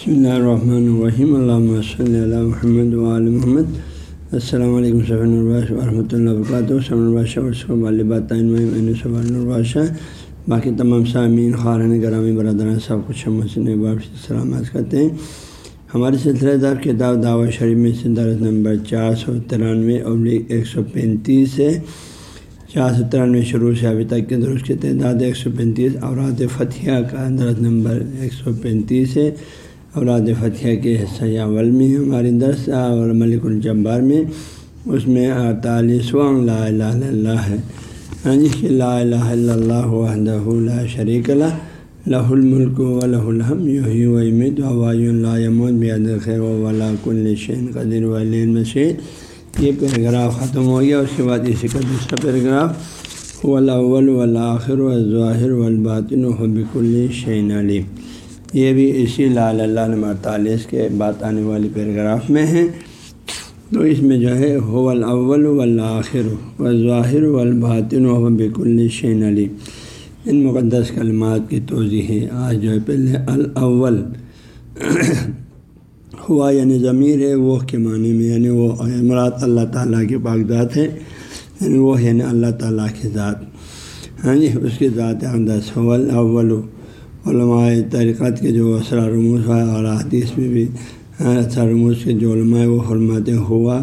بسم اللہ الرحمن الرحیم اللہ صلی اللہ محمد وعلی محمد السلام علیکم صبح الباش و رحمۃ اللہ وبرکاتہ صبح الباشہ والبات الباشہ باقی تمام سامعین خارن گرامی برادران سب کچھ سلامت کرتے ہیں ہمارے سلسلہ دار کتاب دعوت شریف میں سے درس نمبر چار سو ترانوے ابلیغ ایک سو پینتیس سے چار سو ترانوے شروع سے ابھی تک کے درست کی تعداد ایک سو پینتیس اوراد فتح کا درس نمبر ایک سو پینتیس ہے اوراد فتح کے حصہ اول میں ہماری درس اور ملک الجبار میں۔ اس میں اڑتالیسواں لا الہ الا اللہ ہے۔ ہاں جی لا الہ الا اللہ وحدہ لا شریک اللہ لہ الملک و لہ الحم یوہی و امید و یمود بیاد خیر و ولا کل شین قدر ولین مشید یہ پیراگراف ختم ہو گیا، اس کے بعد اسی کا دوسرا پیراگراف۔ ولاول ولاخر و ظاہر والباطن و حبک الشین علی یہ بھی اسی لال اللہ نمبر اڑتالیس کے بات آنے والی پیراگراف میں ہیں۔ تو اس میں جو ہے ہو الاول والآخر و ظاہر والباطن و حبک الشین علی ان مقدس کلمات کی توضیع ہے۔ آج جو ہے، پہلے الاول۔ ہوا یعنی ضمیر ہے، وہ کے معنی میں یعنی وہ مراد اللہ تعالیٰ کے باغذات ہے۔ یعنی وہ یعنی اللہ تعالیٰ کی ذات۔ ہاں جی اس کی ذات اقدس اول اول علماء طریقت کے جو اسرا رموز ہے اور حدیث میں بھی اسرا رموز کے جو علماء وہ فرماتے ہوا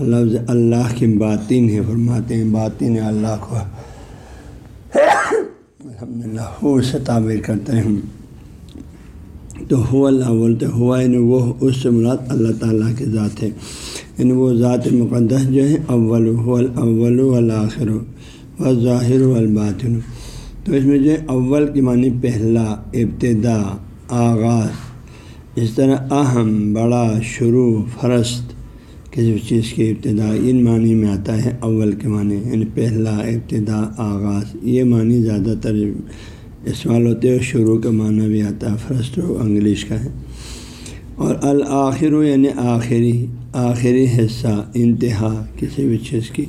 لفظ اللہ کی باطن ہے، فرماتے ہیں، باطن اللہ کو۔ الحمد للہ سے تعبیر کرتے ہیں تو ہو اللہ بولتے ہوا یعنی وہ، اس سے مراد اللہ تعالیٰ کی ذات ہے۔ یعنی وہ ذات مقدس جو ہے، اول اول والآخر و ظاہر والباطن۔ تو اس میں جو ہے اول کی معنی پہلا، ابتدا، آغاز، اس طرح اہم، بڑا، شروع، فرست، کسی بھی چیز کی ابتدا، ان معنی میں آتا ہے اول کے معنی یعنی پہلا، ابتدا، آغاز، یہ معنی زیادہ تر استعمال ہوتے ہیں شروع کا معنی بھی آتا ہے فرسٹ انگلش کا ہے۔ اور الآخر یعنی آخری آخری حصہ، انتہا، کسی بھی چیز کی۔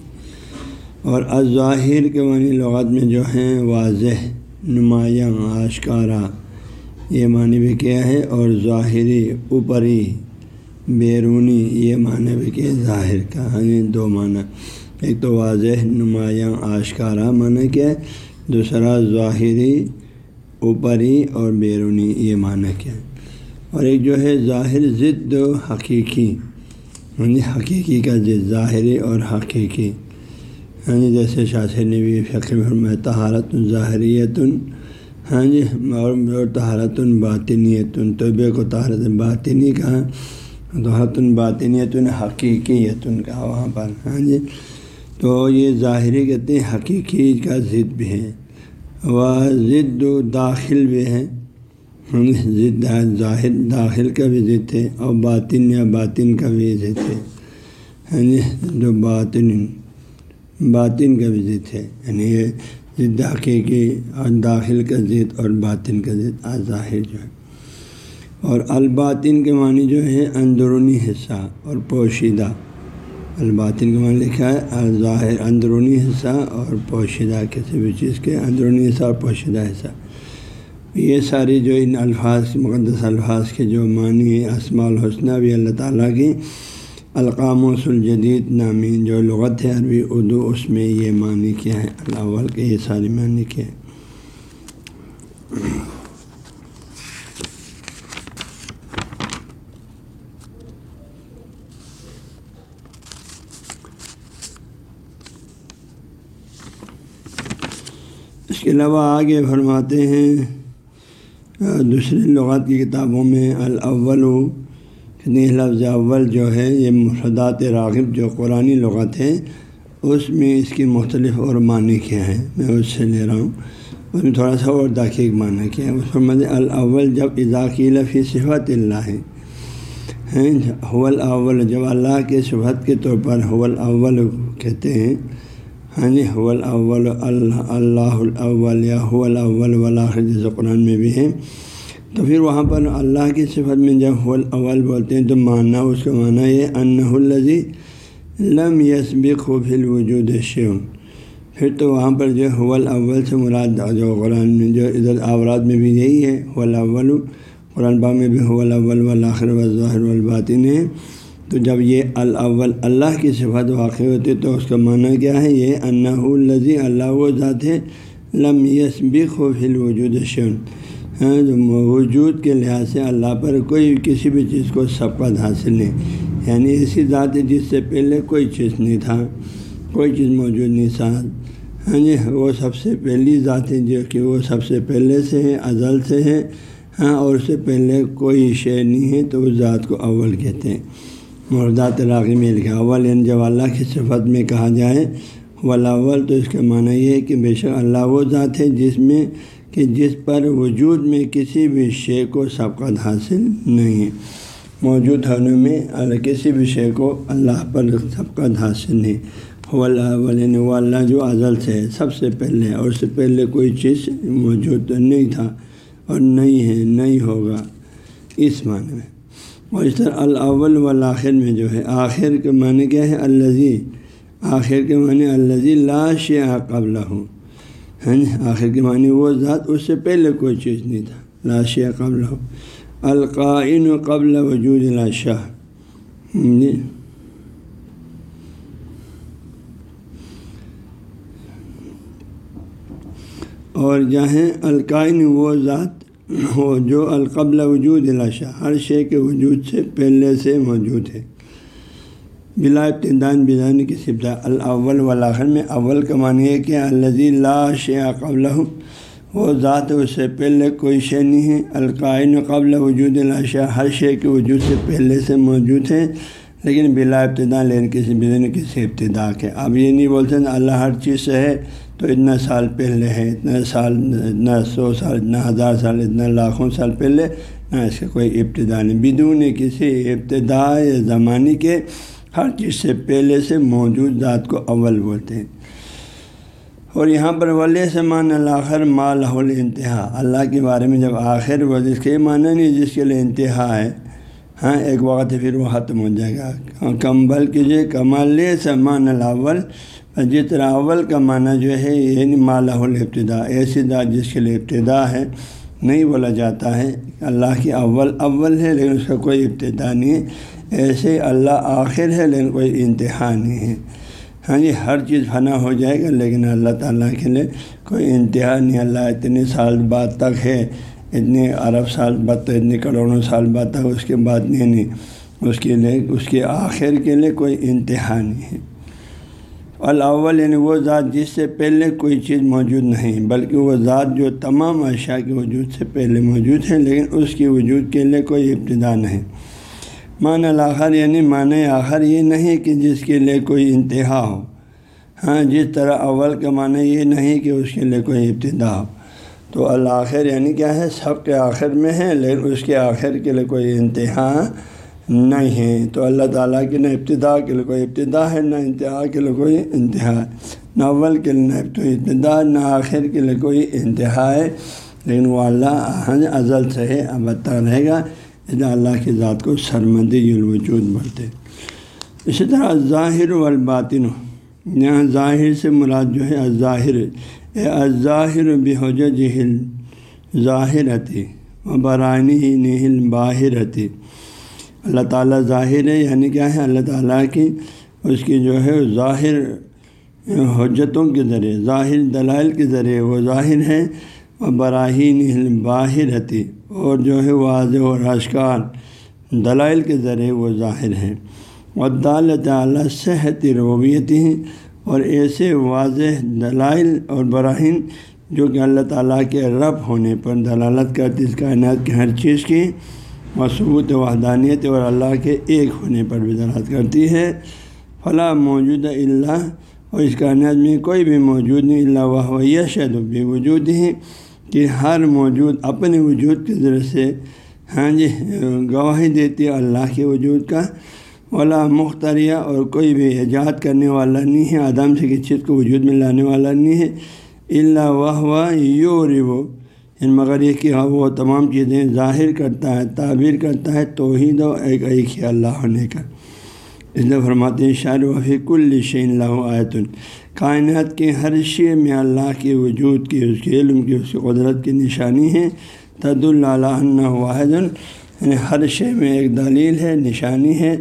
اور الظاہر کے معنی لغت میں جو ہیں، واضح، نمایاں، آشکارا۔ یہ معنی بھی کیا ہے؟ اور ظاہری، اوپری، بیرونی، یہ معنی بھی کہ ظاہر کا۔ ہمیں دو معنی۔ ایک تو واضح، نمایاں، آشکارا۔ معنی کیا ہے؟ دوسرا، ظاہری، اوپری اور بیرونی۔ یہ معنی کیا ہے؟ اور ایک جو ہے، ظاہر، ضد، حقیقی۔ یعنی حقیقی کا ضد، ظاہری اور حقیقی۔ ہاں جی جیسے شاثر نے بھی فقر میں تہارت ظاہریت ہاں جی اور تہارت باطنیتن طبع کو تہارت باطنی کہا تو حتن باطنیتن حقیقیتن کا وہاں پر ہاں جی۔ تو یہ ظاہری کہتے ہیں، حقیقی کا ضد بھی ہے وہ ضد و داخل بھی ہے ہاں جی، ضد ظاہر، داخل کا بھی ضد ہے، اور باطن یا باطن کا بھی ضد ہے ہاں جی جو باطن۔ باطن کا بھی ضد ہے۔ یعنی یہ ضد حقیقی اور داخل کا ضد اور باطن کا ضد ظاہر جو ہے۔ اور الباطن کے معنی جو ہے اندرونی حصہ اور پوشیدہ۔ الباطن کے معنی لکھا ہے ظاہر اندرونی حصہ اور پوشیدہ۔ کسی بھی چیز کے اندرونی حصہ اور پوشیدہ حصہ۔ یہ ساری جو ان الفاظ، مقدس الفاظ کے جو معنی ہے اسماع الحسنہ بھی اللہ تعالیٰ کی القام و نامی جو لغت ہے عربی، اردو، اس میں یہ معنی کیا ہے؟ اللہ کے یہ ساری معنی کیا ہے اس کے علاوہ آگے فرماتے ہیں دوسری لغات کی کتابوں میں الاول کتنی لفظ اول جو ہے، یہ مفردات راغب جو قرآن لغت ہے اس میں اس کی مختلف اور معنی کیا ہے میں اس سے لے رہا ہوں۔ اس میں تھوڑا سا اور داخل معنی کیا ہے اس پر مجھے الاول جب اضاقی لفی صفت اللہ ہے حول اول جب اللہ کے صفت کے طور پر حول اول کہتے ہیں ہاں جی حول اول اللہ اللہ الاول یا حول اول ولاخر جیسے قرآن میں بھی ہے تو پھر وہاں پر اللہ کی صفت میں جب حول اول بولتے ہیں تو ماننا اس کا معنی یہ ان الزی لم یسبق و پھر وجود شیون پھر تو وہاں پر جو حول اول سے مراد جو قرآن میں جو ادھر آورات میں بھی یہی ہے حول اول قرآن باغ میں بھی الاول والآخر والظاہر والباطن ہے۔ تو جب یہ الاول اللہ کی صفت واقع ہوتی تو اس کا معنی کیا ہے؟ یہ انّا الزی اللہ و ذات ہے، لم یس فی الوجود شن ہاں وجود کے لحاظ سے اللہ پر کوئی کسی بھی چیز کو سبقت حاصل نہیں۔ یعنی ایسی ذات ہے جس سے پہلے کوئی چیز نہیں تھا، کوئی چیز موجود نہیں تھا۔ ہاں جی وہ سب سے پہلی ذات ہے جو کہ وہ سب سے پہلے سے ہے، ازل سے ہے۔ ہاں اور اس سے پہلے کوئی شے نہیں ہے تو اس ذات کو اول کہتے ہیں۔ مردات راغی میں لکھا، اول یعنی جب اللہ کی صفت میں کہا جائے ولاول تو اس کا معنی یہ ہے کہ بے شک اللہ وہ ذات ہے جس میں کہ جس پر وجود میں کسی بھی شے کو سبقت حاصل نہیں ہے۔ موجود ہونے میں کسی بھی شے کو اللہ پر سبقت حاصل نہیں ولین وہ اللہ جو ازل سے ہے، سب سے پہلے، اور اس سے پہلے کوئی چیز موجود نہیں تھا اور نہیں ہے، نہیں ہوگا۔ اس معنی میں۔ اور اس طرح الاول والآخر میں جو ہے، آخر کے معنی کیا ہے؟ الزی آخر کے معنی الزی لاش قبل ہوں ہاں جی آخر کے معنی وہ ذات اس سے پہلے کوئی چیز نہیں تھا لاش قبل ہو القائن قبل وجود لاشاہ جی یعنی اور جہاں القائن وہ ذات ہو جو القبل وجود لاشا ہر شے کے وجود سے پہلے سے موجود ہے۔ بلا ابتدان بدان کی سبزہ الاول والآخر میں اول کا معنی ہے کہ الزی لا شع قبل وہ ذات اس سے پہلے کوئی شے نہیں ہے۔ القائن قبل وجود لاشا ہر شے کے وجود سے پہلے سے موجود ہے۔ لیکن بلا ابتدا، لین کسی بدن کسی ابتدا کے۔ اب یہ نہیں بولتے اللہ ہر چیز سے ہے تو اتنا سال پہلے ہے، اتنا سال، اتنا سو سال، اتنا ہزار سال، اتنا لاکھوں سال پہلے۔ نہ اس کا کوئی ابتدا نہیں، بدون کسی ابتدا یا زمانے کے۔ ہر چیز سے پہلے سے موجود ذات کو اول بولتے ہیں۔ اور یہاں پر ولی سے مان الآخر مال انتہا۔ اللہ کے بارے میں جب آخر وہ جس کے معنی نہیں، جس کے لیے انتہا ہے ہاں ایک وقت پھر وہ ختم ہو جائے گا۔ کمبل کیجیے کمال سمان الاول، جس طرح اول کا معنی جو ہے یعنی یہ مالہ الابتدا ایسی ذات جس کے لیے ابتدا ہے، نہیں بولا جاتا ہے۔ اللہ کی اول اول ہے، لیکن اس کا کوئی ابتدا نہیں ہے۔ ایسے اللہ آخر ہے، لیکن کوئی انتہا نہیں ہے۔ ہاں جی ہر چیز فنا ہو جائے گا، لیکن اللہ تعالیٰ کے لیے کوئی انتہا نہیں۔ اللہ اتنے سال بعد تک ہے، اتنے ارب سال بعد تک، اتنے کروڑوں سال بعد تک اس کے بعد نہیں نہیں۔ اس کے لیے، اس کے آخر کے لیے کوئی انتہا نہیں ہے۔ الاول یعنی وہ ذات جس سے پہلے کوئی چیز موجود نہیں، بلکہ وہ ذات جو تمام اشیاء کے وجود سے پہلے موجود ہے لیکن اس کی وجود کے لیے کوئی ابتدا نہیں۔ معنی الآخر یعنی معنی آخر یہ نہیں کہ جس کے لیے کوئی انتہا ہو۔ ہاں جس طرح اول کا معنی یہ نہیں کہ اس کے لیے کوئی ابتدا ہو۔ تو الآخر یعنی کیا ہے؟ سب کے آخر میں ہے، لیکن اس کے آخر کے لیے کوئی انتہا نہیں ہے۔ تو اللہ تعالیٰ کی نہ ابتدا کے لیے کوئی ابتدا ہے، نہ انتہا کے لیے کوئی انتہا۔ ہے نہ اول کے لیے نہ ابتدا، نہ آخر کے لیے کوئی انتہا ہے۔ لیکن وہ اللہ ازل سے ہے ابتہ رہے گا۔ اللہ کی ذات کو سرمدی الوجود بولتے اسی طرح ظاہر والباطن۔ یہاں ظاہر سے مراد جو ہے ظاہر ظاہر بحج جہل ظاہرتی برانی نہل باہرتی۔ اللہ تعالیٰ ظاہر ہے یعنی کیا ہے؟ اللہ تعالیٰ کی اس کی جو ہے ظاہر حجتوں کے ذریعے، ظاہر دلائل کے ذریعے۔ وہ ظاہر ہے اور براہین باہر رہتی اور جو ہے واضح و راشکار دلائل کے ذریعے وہ ظاہر ہے ودال تعالیٰ صحت ربوبیت ہیں اور ایسے واضح دلائل اور براہین جو کہ اللہ تعالیٰ کے رب ہونے پر دلالت کرتی اس کائنات کی ہر چیز کی مصبوط وحدانیت اور اللہ کے ایک ہونے پر بھی دلالت کرتی ہے۔ فلاں موجود اللہ اور اس کائنات میں کوئی بھی موجود نہیں اللہ وہ شد بھی وجود ہی کہ ہر موجود اپنے وجود کے ذریعے سے ہاں جی گواہی دیتی ہے اللہ کے وجود کا۔ ولا مختریہ اور کوئی بھی ایجاد کرنے والا نہیں ہے، آدم سے کسی چیز کو وجود میں لانے والا نہیں ہے۔ اللہ واہ یو ریو ان یعنی مگر یہ کہ وہ تمام چیزیں ظاہر کرتا ہے، تعبیر کرتا ہے، توحید و ایک ایک ہی اللہ ہونے کا۔ اس لیے فرماتے ہیں شاعر وفیق الشین اللہ آیت کائنات کے ہر شے میں اللہ کے وجود کی اس کے علم کی، اس کی قدرت کی نشانی ہے. تد اللہ واحد یعنی ہر شے میں ایک دلیل ہے، نشانی ہے.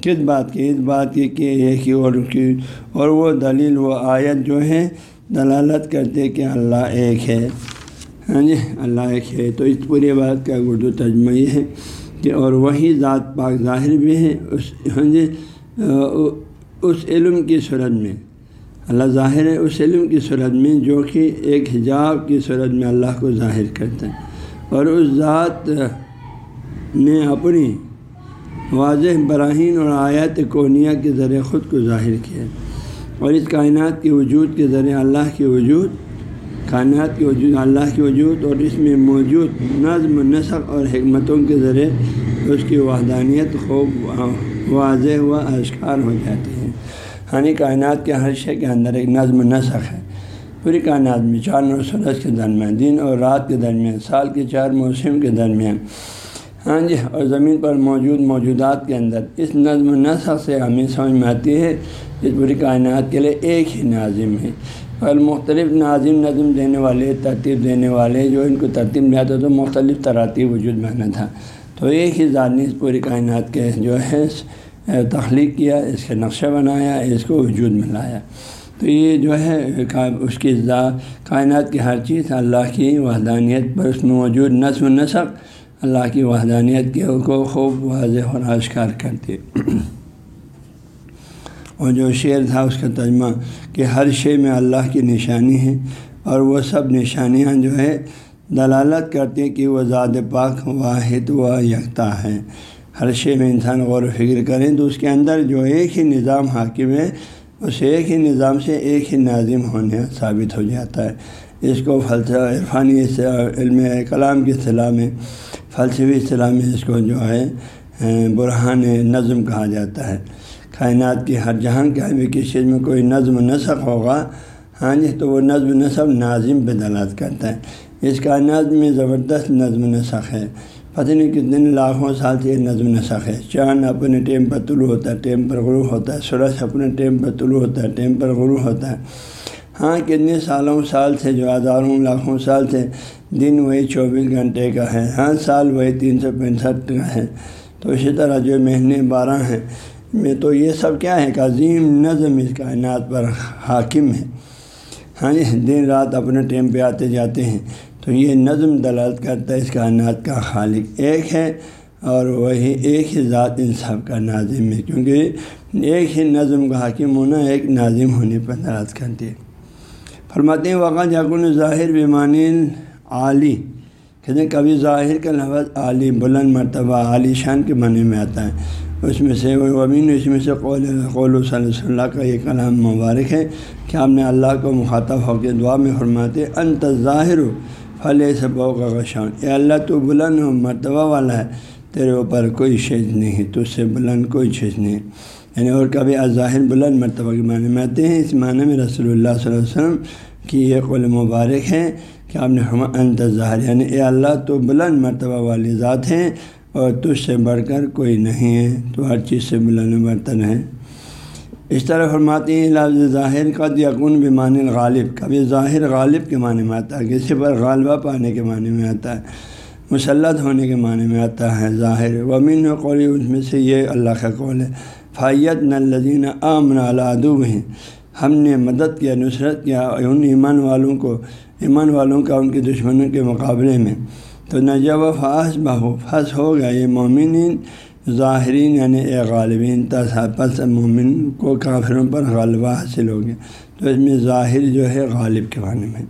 کس بات کی؟ اس بات کی کہ ایک ہی اور کی، اور وہ دلیل و آیت جو ہے، دلالت کرتے کہ اللہ ایک ہے. ہاں جی اللہ ایک ہے. تو اس پوری بات کا اردو ترجمہ یہ ہے. کہ اور وہی ذات پاک ظاہر بھی ہے اس ہاں جی اس علم کی صورت میں۔ اللہ ظاہر ہے اس علم کی صورت میں جو کہ ایک حجاب کی صورت میں اللہ کو ظاہر کرتا ہے۔ اور اس ذات نے اپنی واضح براہین اور آیات کونیا کے ذریعے خود کو ظاہر کیا اور اس کائنات کے وجود کے ذریعے اللہ کے وجود کائنات کے وجود، اللہ کے وجود اور اس میں موجود نظم، نسق اور حکمتوں کے ذریعے اس کی وحدانیت خوب واضح و اشکار ہو جاتی ہے۔ ہانی کائنات کے ہر شے کے اندر ایک نظم، نسق ہے۔ پوری کائنات میں چار اور سورج کے درمیان، دن اور رات کے درمیان، سال کے چار موسم کے درمیان۔ ہاں جی اور زمین پر موجود موجودات کے اندر۔ اس نظم و نسق سے ہمیں سمجھ میں آتی ہے اس پوری کائنات کے لیے ایک ہی ناظم ہے۔ اور مختلف ناظم نظم دینے والے، ترتیب دینے والے، جو ان کو ترتیب میں آتا تو مختلف تراتیب وجود میں آنا تھا۔ تو ایک ہی ذات نے اس پوری کائنات کے جو ہے، تخلیق کیا، اس کے نقشہ بنایا، اس کو وجود میں لایا۔ تو یہ جو ہے، اس کی کائنات کی ہر چیز، اللہ کی وحدانیت پر اس میں موجود نصب و نسق، اللہ کی وحدانیت کے کو خوب واضح اور آشکار کرتی اور جو شعر تھا اس کا ترجمہ کہ ہر شے میں اللہ کی نشانی ہے اور وہ سب نشانیاں جو ہے دلالت کرتی ہیں کہ وہ ذات پاک واحد و یکتا ہے۔ ہر شے میں انسان غور و فکر کریں تو اس کے اندر جو ایک ہی نظام حاکم ہے، اس ایک ہی نظام سے ایک ہی ناظم ہونے ثابت ہو جاتا ہے۔ اس کو فلسفہ عرفانی علم کلام کی اصطلاح میں، فلسفی اصطلاح میں اس کو جو ہے برہان نظم کہا جاتا ہے۔ کائنات کی ہر جہاں کے بھی کسی چیز میں کوئی نظم و نسق ہوگا ہاں جی تو وہ نظم و نسق ناظم پہ کرتا ہے۔ اس کائنات میں زبردست نظم و نسق ہے۔ پتہ نہیں کتنے لاکھوں سال سے یہ نظم و نسق ہے۔ چاند اپنے ٹیم پر طلوع ہوتا ہے، ٹیم پر غروع ہوتا ہے، سورج اپنے ٹیم پر طلوع ہوتا ہے، ٹیم پر غروع ہوتا ہے۔ ہاں کتنے سالوں سال سے جو ہزاروں لاکھوں سال سے دن وہی چوبیس گھنٹے کا ہے۔ ہاں سال وہی تین سو پینسٹھ کا ہے۔ تو اسی طرح جو مہینے بارہ ہیں میں تو یہ سب کیا ہے کہ عظیم نظم اس کائنات پر حاکم ہے۔ ہاں جی دن رات اپنے ٹیم پہ آتے جاتے ہیں۔ تو یہ نظم دلالت کرتا ہے اس کائنات کا خالق ایک ہے اور وہی ایک ہی ذات ان سب کا ناظم ہے۔ کیونکہ ایک ہی نظم کا حاکم ہونا ایک ناظم ہونے پر دلالت کرتی ہے۔ فرماتے ہیں وقت یقن ظاہر بیمانی عالی کہتے ہیں کبھی ظاہر کا لفظ عالی بلند مرتبہ عالی شان کے معنی میں آتا ہے۔ اس میں سے وہ امین اس میں سے قول قول صلی اللہ علیہ وسلم کا یہ کلام مبارک ہے کہ آپ نے اللہ کو مخاطب ہو کے دعا میں فرماتے، انت ظاہر پھل سے بو کا غشان اے اللہ، تو بلند و مرتبہ والا ہے، تیرے اوپر کوئی شیز نہیں تو سے بلند کوئی چیز نہیں۔ یعنی اور کبھی ظاہر بلند مرتبہ کے معنی میں آتے ہیں۔ اس معنی میں رسول اللہ صلی اللہ علیہ وسلم کی یہ قول مبارک ہے کہ آپ نے فرما انت ظاہر یعنی اے اللہ، تو بلند مرتبہ والی ذات ہیں اور تجھ سے بڑھ کر کوئی نہیں ہے، تو ہر چیز سے بلند برتن ہے اس طرح فرماتے ہیں لفظ ظاہر قد یقون بیمان غالب کبھی ظاہر غالب کے معنی میں آتا ہے، کسی پر غالبہ پانے کے معنی میں آتا ہے، مسلط ہونے کے معنی میں آتا ہے ظاہر ومن قولی، اس میں سے یہ اللہ کا قول ہے فائیت نلزین امن علادو ہیں ہم نے مدد کیا، نصرت کیا، ان ایمان والوں کو ایمان والوں کا ان کے دشمنوں کے مقابلے میں۔ تو نہ جب فاس بہو پھنس ہو گیا۔ یہ مومن ظاہرین یعنی اے غالبین پس مومن کو کافروں پر غالبہ حاصل ہو گیا۔ تو اس میں ظاہر جو ہے غالب کے معنی میں۔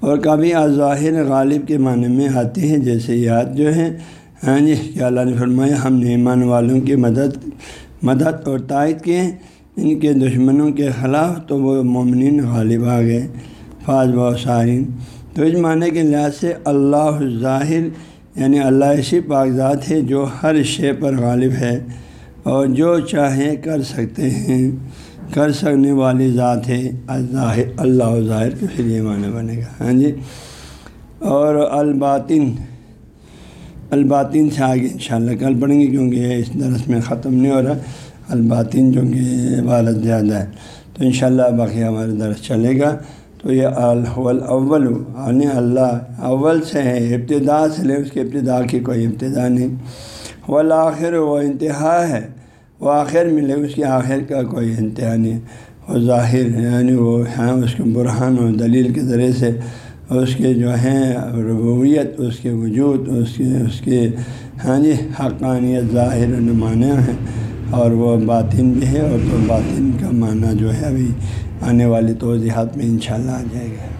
اور کبھی ظاہر غالب کے معنی میں آتے ہیں، جیسے یاد جو ہے۔ ہاں جی کہ اللہ نے فرمایا، ہم نے ایمان والوں کی مدد مدد اور تائید کیے ان کے دشمنوں کے خلاف تو وہ مومنین غالب آ گئے۔ فاض و سارین تو اس معنی کے لحاظ سے اللہ ظاہر یعنی اللہ ایسی کاغذات ہے جو ہر شے پر غالب ہے اور جو چاہیں کر سکتے ہیں، کر سکنے والی ذات ہے۔ ظاہر اللہ ظاہر کے پھر یہ معنی بنے گا۔ ہاں جی؟ اور الباطن الباطن سے آگے انشاءاللہ کل پڑھیں گے کیونکہ اس درس میں ختم نہیں ہو رہا۔ الباطن جو کہ عبارت زیادہ ہے۔ تو انشاءاللہ باقی ہمارا درس چلے گا۔ تو یہ الاول یعنی اللہ، اول سے ہے ابتدا سے لے اس کے ابتدا کی کوئی ابتدا نہیں۔ والآخر وہ انتہا ہے، وہ آخر میں لے اس کے آخر کا کوئی انتہا نہیں۔ وہ ظاہر یعنی وہ ہیں اس کے برہان و دلیل کے ذریعے سے اس کے جو ہیں ربویت اس کے وجود، اس کے اس کے ہاں جی حقانیت ظاہر نمایاں ہیں۔ اور وہ باطن بھی ہے اور تو باطن کا معنی جو ہے ابھی آنے والی توضیحات میں انشاءاللہ آ جائے گا۔